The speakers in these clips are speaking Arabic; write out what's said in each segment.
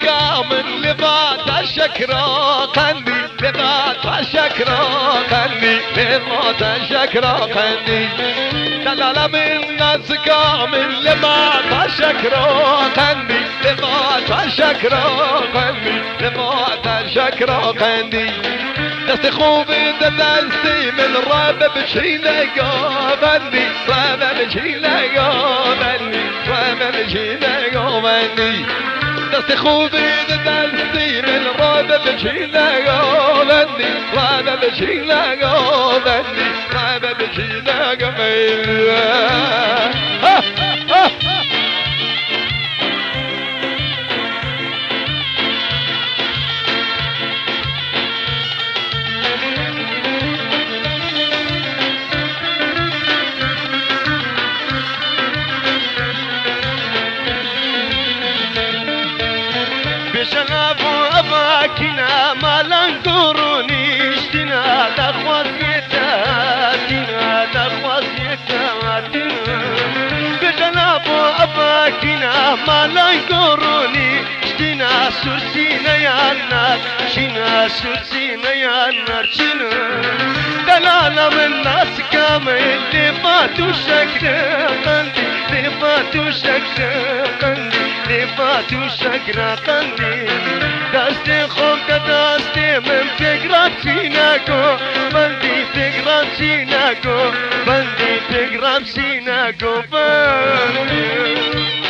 كامل لبات الشكرا قندي لبات الشكرا قندي لبات الشكرا قندي دلالة من كامل لبات الشكرا قندي لبات الشكرا قندي لبات الشكرا قندي دستي خوبي دستي من رابع بشيلة قابلني رابع بشيلة قابلني رابع بشيلة قابلني دستي خوبي دستي من رابع بشيلة قابلني رابع بشيلة قابلني رابع بشيلة قابلني ها ها. malai goroni Cine susține iarnar, cine susține iarnar, cine? De la la mânați came, de patușa creapandi De patușa creapandi, de patușa creapandi Daste hoca, daste men pe grațina go Bandi pe grațina go, bandi pe grațina go, bandi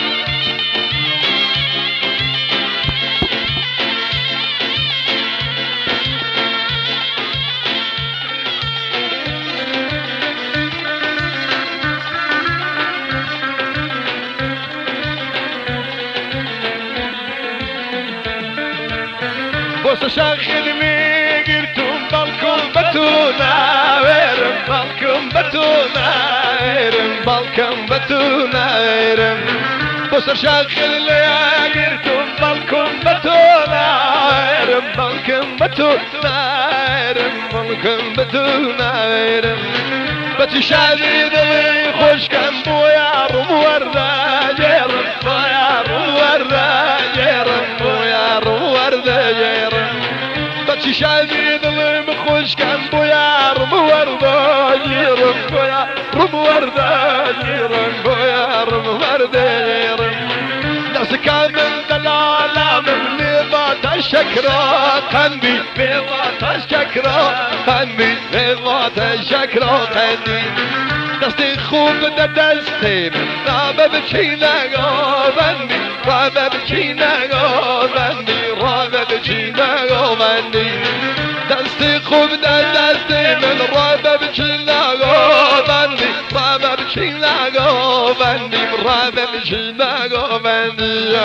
سيناكو بندي بوس شغل ميقرتم بالكم بتونا ويرم بالكم بتونا ويرم بالكم بتونا ويرم. بوس شغل ميقرتم بالكم بتونا ويرم بالكم بتونا ويرم بالكم بتونا ويرم. بتشادي ذي خوش كم بويا چی شدی دلم خوشکم بویا رم وردانی رم بویا. رم وردانی رم بویا رم وردانی رم دست من دلالا من به الشکرا قندی بیضات الشکرا قندی بیضات الشکرا قندی دستي خوب ده دستي من رابع بچينا غابندي رابع بچينا غابندي رابع بچينا غابندي دستي خوب ده دستي من رابع بچينا غابندي رابع بچينا غابندي رابع بچينا غابندي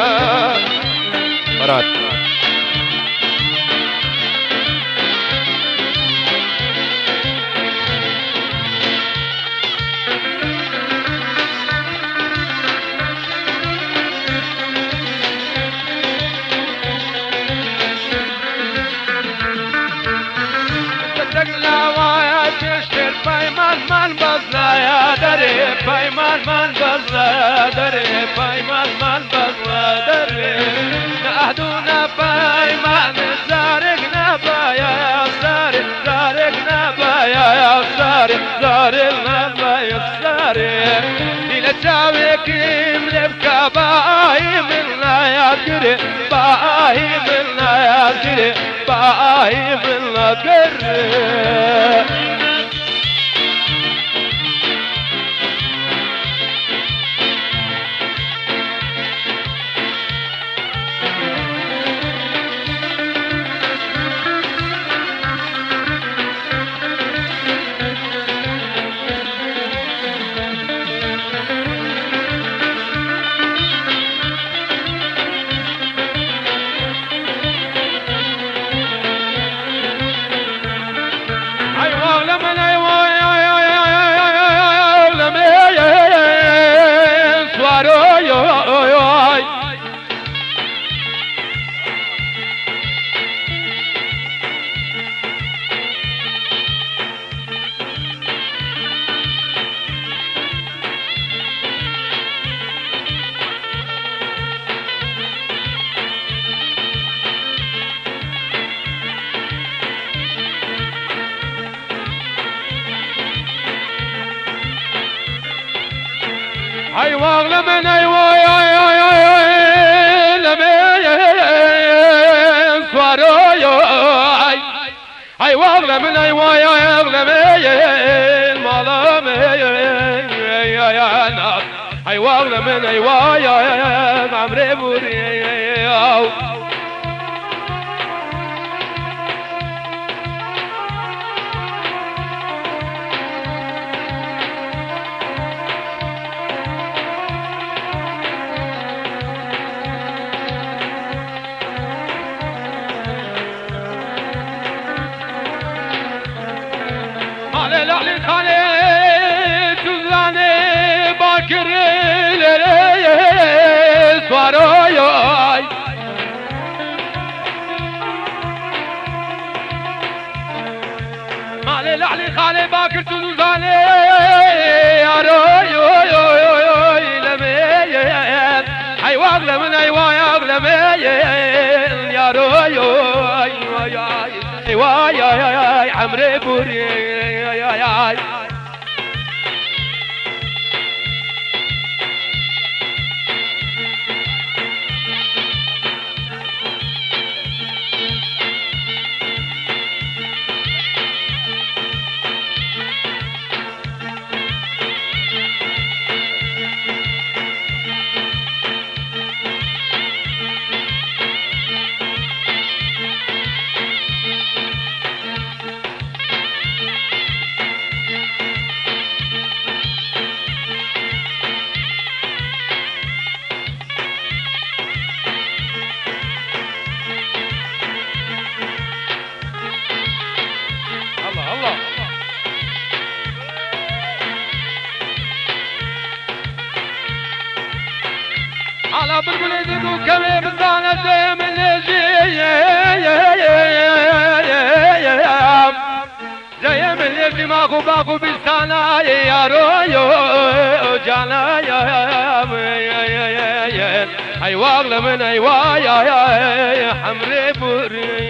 مرات تقلع بايمان من بزنا يا دري بايمان من بزنا يا دري بايمان من بزنا دري نهدونا بايمان زارقنا بايا يا زارق زارقنا بايا يا زارق زارقنا بايا زارق إلى تاويك ملبكا باي من لا يا دري باي من لا يا دري باي من لا دري ايوا يا يا عمري بوري خالي باكر سواروي على لعلي خالي باكر تزاني روي لمي اي واغلى من اي واي اغلى يا روي اي واي اي عمري بوري ماخو باخو بستانا يا رويو جانا يا يا يا يا اي واغلى من اي وايا يا حمري بوري